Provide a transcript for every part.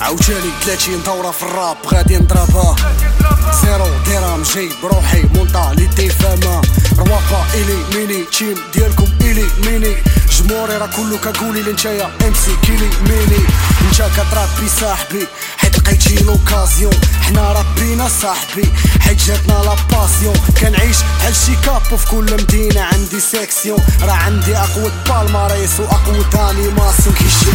عاوتاني 30 دورة في الراب غادي نضربها. زيرو درهم جاي بروحي مونتاليتي فما رواقة إلي ميني تيم ديالكم إلي ميني. جمهوري راه كلو كقولي لنتايا امسي كيلي ميني. نتا كترابي صاحبي حيت لقيتي لوكازيون. حنا ربينا صاحبي حيت جاتنا لا باسيون. كنعيش بحال شي كابو في كل مدينة عندي سيكسيون. راه عندي أقوى بالماريس وأقوى انيماسيون كي شي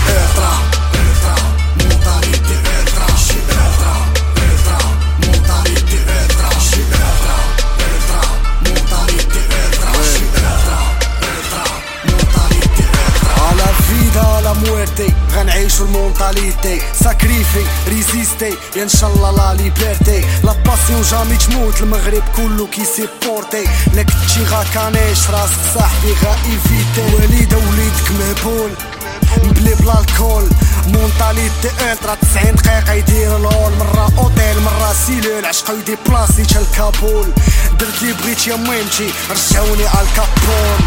غنعيشو المونتاليتي. ساكريفي ريزيستي يا ان شاء الله لا ليبرتي لا باسيون جامي تموت المغرب كله كي سيبورتي لك تجي غاكانيش راسك صاحبي غا ايفيتي وليد وليدك مهبول بلي بلا الكول. مونتاليتي الترا 90 دقيقة يدير لول مرة أوتيل مرة سيلول. عشقو يدي بلاصي تا الكابول درت لي بغيت يا ميمتي رجعوني الكابول.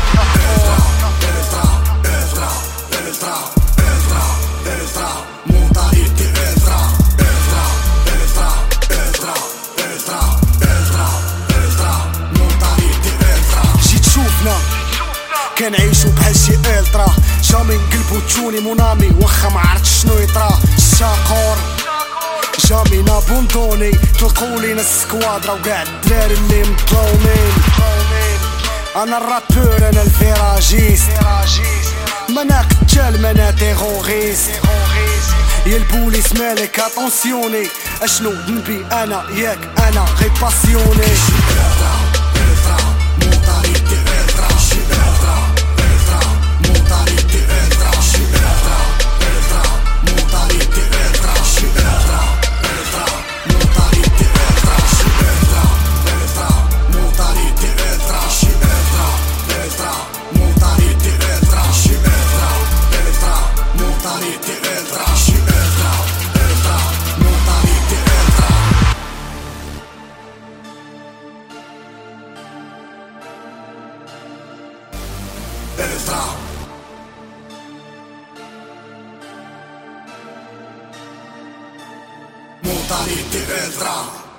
كنعيشو بحال شي الترا جامي نقلبو توني مونامي واخا ما عرفتش شنو يطرا. الشاقور جامي نابوندوني تلقولي السكوادرا وكاع الدراري اللي مطلومين أنا الرابور أنا الفيراجيس مانا قتال مانا تيغوريست. يا البوليس مالك اتونسيوني أشنو نبي أنا؟ ياك أنا غي باسيوني. Frau. Mortalität Weltraum.